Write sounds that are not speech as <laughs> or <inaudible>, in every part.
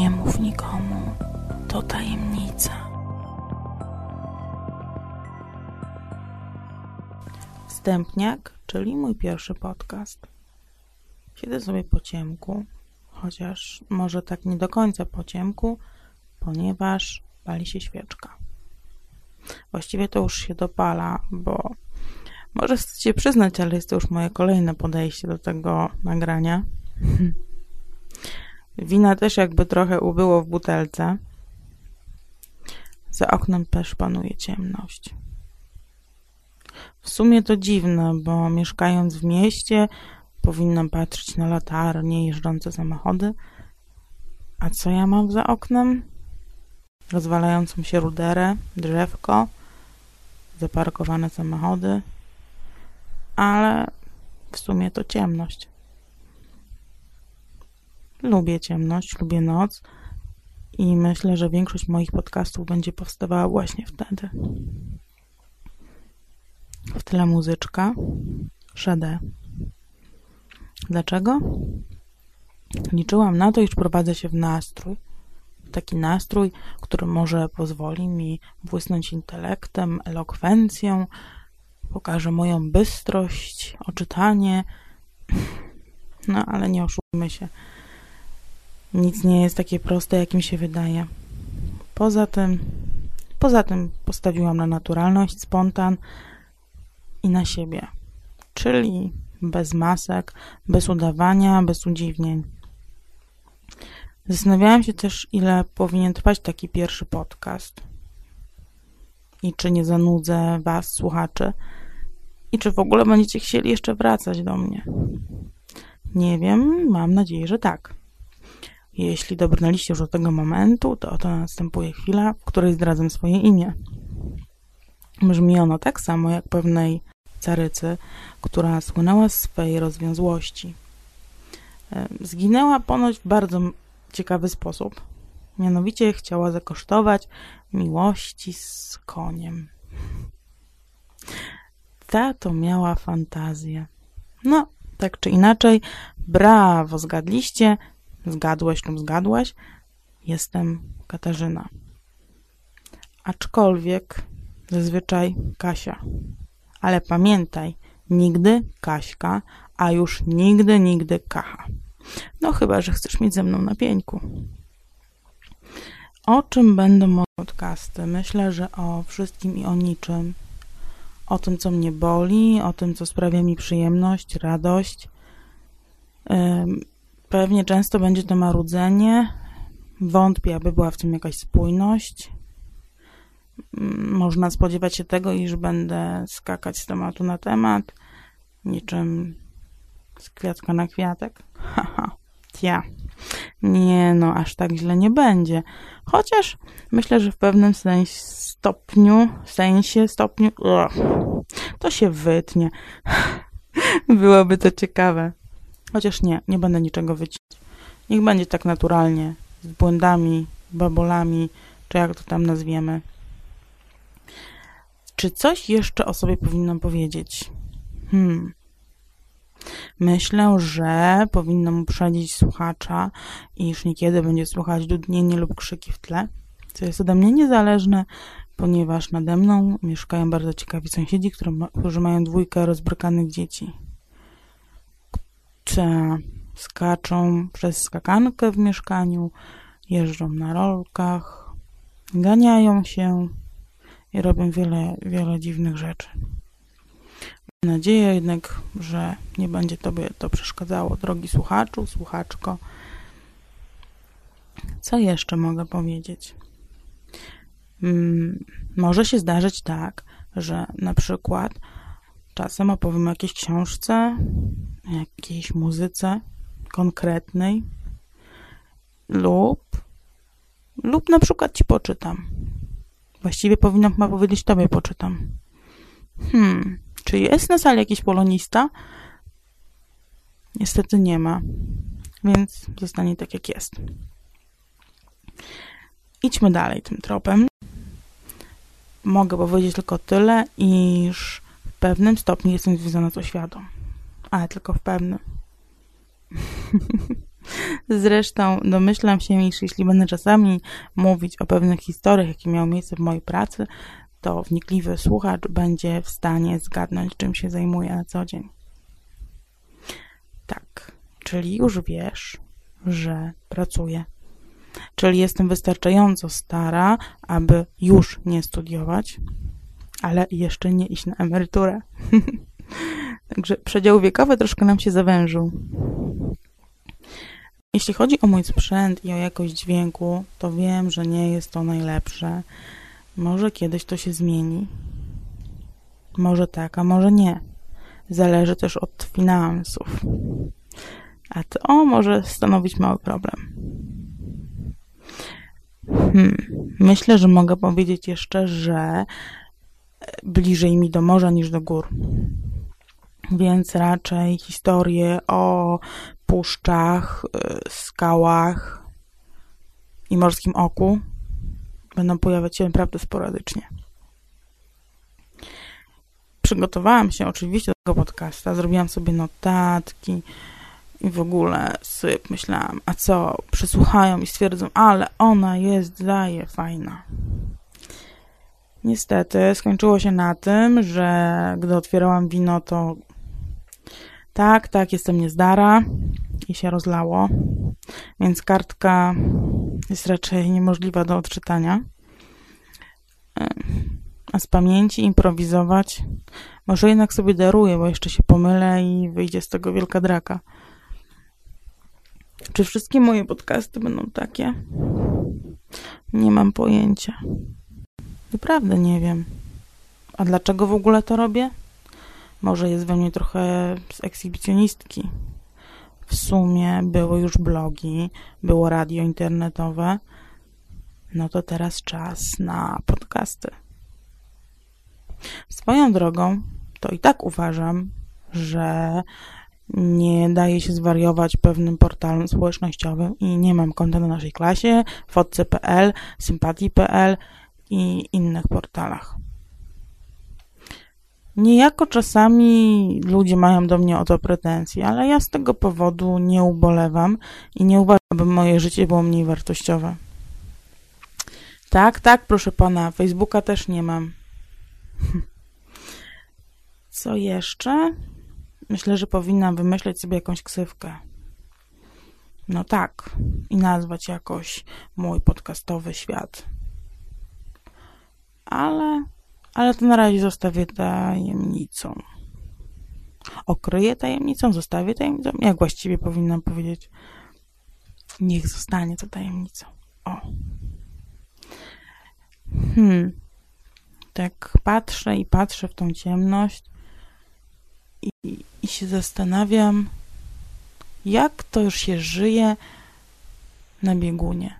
Nie mów nikomu, to tajemnica. Wstępniak, czyli mój pierwszy podcast. Siedzę sobie po ciemku, chociaż może tak nie do końca po ciemku, ponieważ pali się świeczka. Właściwie to już się dopala, bo może chcecie przyznać, ale jest to już moje kolejne podejście do tego nagrania. <laughs> Wina też jakby trochę ubyło w butelce. Za oknem też panuje ciemność. W sumie to dziwne, bo mieszkając w mieście powinnam patrzeć na latarnie, jeżdżące samochody. A co ja mam za oknem? Rozwalającą się ruderę, drzewko, zaparkowane samochody, ale w sumie to ciemność. Lubię ciemność, lubię noc i myślę, że większość moich podcastów będzie powstawała właśnie wtedy. W tle muzyczka, szadę. Dlaczego? Liczyłam na to, iż prowadzę się w nastrój. Taki nastrój, który może pozwoli mi błysnąć intelektem, elokwencją, pokaże moją bystrość, oczytanie. No, ale nie oszukujmy się. Nic nie jest takie proste, jakim się wydaje. Poza tym, poza tym postawiłam na naturalność, spontan i na siebie. Czyli bez masek, bez udawania, bez udziwnień. Zastanawiałam się też, ile powinien trwać taki pierwszy podcast. I czy nie zanudzę Was, słuchaczy, i czy w ogóle będziecie chcieli jeszcze wracać do mnie. Nie wiem, mam nadzieję, że tak. Jeśli dobrnęliście już do tego momentu, to oto następuje chwila, w której zdradzam swoje imię. Brzmi ono tak samo jak pewnej carycy, która słynęła z swej rozwiązłości. Zginęła ponoć w bardzo ciekawy sposób. Mianowicie chciała zakosztować miłości z koniem. Ta to miała fantazję. No, tak czy inaczej, brawo, zgadliście, zgadłeś lub zgadłaś, jestem Katarzyna. Aczkolwiek zazwyczaj Kasia. Ale pamiętaj, nigdy Kaśka, a już nigdy, nigdy Kacha. No chyba, że chcesz mieć ze mną na pieńku. O czym będą moje podcasty? Myślę, że o wszystkim i o niczym. O tym, co mnie boli, o tym, co sprawia mi przyjemność, radość. Pewnie często będzie to marudzenie. Wątpię, aby była w tym jakaś spójność. Można spodziewać się tego, iż będę skakać z tematu na temat, niczym z kwiatka na kwiatek. Haha, ja. Nie no, aż tak źle nie będzie. Chociaż myślę, że w pewnym sensie, stopniu, sensie, stopniu, to się wytnie. <laughs> Byłoby to ciekawe. Chociaż nie, nie będę niczego wycinać. Niech będzie tak naturalnie, z błędami, babolami, czy jak to tam nazwiemy. Czy coś jeszcze o sobie powinnam powiedzieć? Hmm. Myślę, że powinnam uprzedzić słuchacza, iż niekiedy będzie słuchać dudnienie lub krzyki w tle, co jest ode mnie niezależne, ponieważ nade mną mieszkają bardzo ciekawi sąsiedzi, którzy mają dwójkę rozbrykanych dzieci. Te skaczą przez skakankę w mieszkaniu, jeżdżą na rolkach, ganiają się i robią wiele, wiele dziwnych rzeczy. Mam nadzieję jednak, że nie będzie Tobie to przeszkadzało, drogi słuchaczu, słuchaczko. Co jeszcze mogę powiedzieć? Hmm, może się zdarzyć tak, że na przykład czasem opowiem o jakiejś książce, jakiejś muzyce konkretnej lub lub na przykład Ci poczytam. Właściwie powinnam chyba powiedzieć Tobie poczytam. Hmm, czy jest na sali jakiś polonista? Niestety nie ma, więc zostanie tak jak jest. Idźmy dalej tym tropem. Mogę powiedzieć tylko tyle, iż pewnym stopniu jestem związana z oświatą. Ale tylko w pewnym. <laughs> Zresztą domyślam się, iż jeśli będę czasami mówić o pewnych historiach, jakie miały miejsce w mojej pracy, to wnikliwy słuchacz będzie w stanie zgadnąć, czym się zajmuję na co dzień. Tak, czyli już wiesz, że pracuję. Czyli jestem wystarczająco stara, aby już nie studiować, ale jeszcze nie iść na emeryturę. <laughs> Także przedział wiekowy troszkę nam się zawężył. Jeśli chodzi o mój sprzęt i o jakość dźwięku, to wiem, że nie jest to najlepsze. Może kiedyś to się zmieni. Może tak, a może nie. Zależy też od finansów. A to może stanowić mały problem. Hmm. Myślę, że mogę powiedzieć jeszcze, że bliżej mi do morza niż do gór. Więc raczej historie o puszczach, y, skałach i morskim oku będą pojawiać się naprawdę sporadycznie. Przygotowałam się oczywiście do tego podcasta, zrobiłam sobie notatki i w ogóle. Myślałam, a co, przysłuchają i stwierdzą, ale ona jest, daje, fajna. Niestety skończyło się na tym, że gdy otwierałam wino, to tak, tak, jestem niezdara i się rozlało, więc kartka jest raczej niemożliwa do odczytania. A z pamięci improwizować może jednak sobie daruję, bo jeszcze się pomylę i wyjdzie z tego wielka draka. Czy wszystkie moje podcasty będą takie? Nie mam pojęcia. Naprawdę nie wiem. A dlaczego w ogóle to robię? Może jest we mnie trochę z ekshibicjonistki. W sumie były już blogi, było radio internetowe. No to teraz czas na podcasty. Swoją drogą, to i tak uważam, że nie daje się zwariować pewnym portalom społecznościowym i nie mam konta na naszej klasie, fotce.pl, sympatii.pl i innych portalach. Niejako czasami ludzie mają do mnie o to pretensje, ale ja z tego powodu nie ubolewam i nie uważam, by moje życie było mniej wartościowe. Tak, tak, proszę pana, Facebooka też nie mam. <laughs> Co jeszcze? Myślę, że powinnam wymyśleć sobie jakąś ksywkę. No tak, i nazwać jakoś mój podcastowy świat. Ale, ale to na razie zostawię tajemnicą. Okryję tajemnicą, zostawię tajemnicą. Jak właściwie powinnam powiedzieć? Niech zostanie to tajemnicą. O. Hmm. Tak patrzę i patrzę w tą ciemność i, i się zastanawiam, jak to już się żyje na biegunie,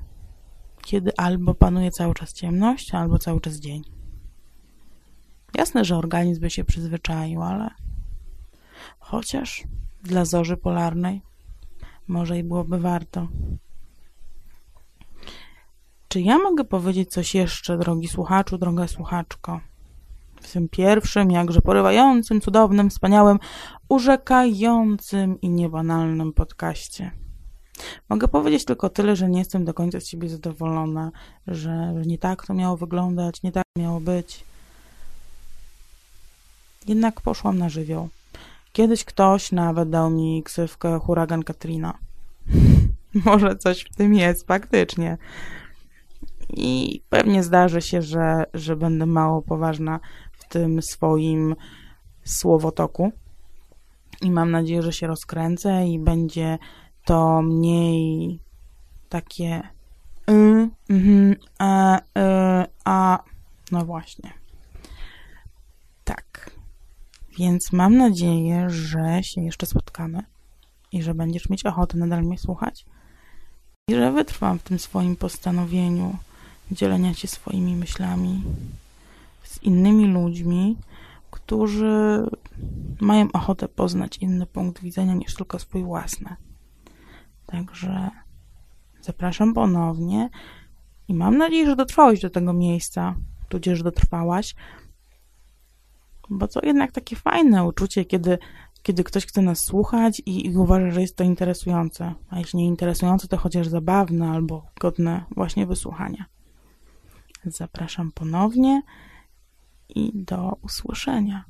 kiedy albo panuje cały czas ciemność, albo cały czas dzień. Jasne, że organizm by się przyzwyczaił, ale chociaż dla zorzy polarnej może i byłoby warto. Czy ja mogę powiedzieć coś jeszcze, drogi słuchaczu, droga słuchaczko? W tym pierwszym, jakże porywającym, cudownym, wspaniałym, urzekającym i niebanalnym podcaście. Mogę powiedzieć tylko tyle, że nie jestem do końca z siebie zadowolona, że, nie tak to miało wyglądać, nie tak miało być. Jednak poszłam na żywioł. Kiedyś ktoś nawet dał mi ksywkę huragan Katrina. <laughs> Może coś w tym jest, faktycznie i pewnie zdarzy się, że, że będę mało poważna w tym swoim słowotoku. I mam nadzieję, że się rozkręcę i będzie to mniej takie y, a, y, a, no właśnie. Tak. Więc mam nadzieję, że się jeszcze spotkamy i że będziesz mieć ochotę nadal mnie słuchać i że wytrwam w tym swoim postanowieniu dzielenia się swoimi myślami z innymi ludźmi, którzy mają ochotę poznać inny punkt widzenia niż tylko swój własny. Także zapraszam ponownie i mam nadzieję, że dotrwałeś do tego miejsca, tudzież dotrwałaś, bo to jednak takie fajne uczucie, kiedy kiedy ktoś chce nas słuchać i, i uważa, że jest to interesujące, a jeśli nie interesujące, to chociaż zabawne albo godne właśnie wysłuchania. Zapraszam ponownie i do usłyszenia.